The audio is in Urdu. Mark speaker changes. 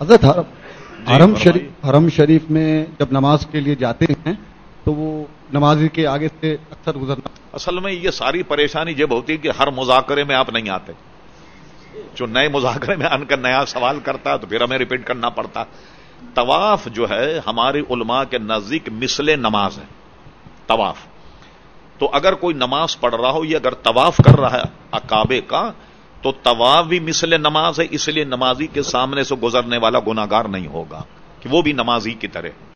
Speaker 1: حضرت حرم
Speaker 2: جی،
Speaker 1: حرم
Speaker 2: فرمائیے۔
Speaker 1: شریف حرم شریف میں جب نماز کے لیے جاتے ہیں تو وہ نمازی کے آگے سے اکثر گزرنا
Speaker 2: اصل میں یہ ساری پریشانی جب ہوتی ہے کہ ہر مذاکرے میں آپ نہیں آتے۔ جو نئے مذاکرے میں آن کر نیا سوال کرتا ہے تو پھر ہمیں ریپیٹ کرنا پڑتا۔ طواف جو ہے ہماری علماء کے نزدیک مثل نماز ہے۔ طواف۔ تو اگر کوئی نماز پڑھ رہا ہو یہ اگر طواف کر رہا ہے اکابے کا تو طواف بھی مثل نماز ہے، اس لیے نمازی کے سامنے سے گزرنے والا گناگار نہیں ہوگا، کہ وہ بھی نمازی کی طرح۔